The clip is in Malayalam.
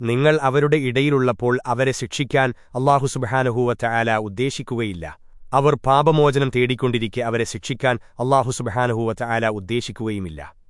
നിങ്ങൾ അവരുടെ ഇടയിലുള്ളപ്പോൾ അവരെ ശിക്ഷിക്കാൻ അള്ളാഹു സുബഹാനഹൂവറ്റ ആല ഉദ്ദേശിക്കുകയില്ല. അവർ പാപമോചനം തേടിക്കൊണ്ടിരിക്കെ അവരെ ശിക്ഷിക്കാൻ അള്ളാഹു സുബഹാനഹൂവറ്റ ആല ഉദ്ദേശിക്കുകയുമില്ല.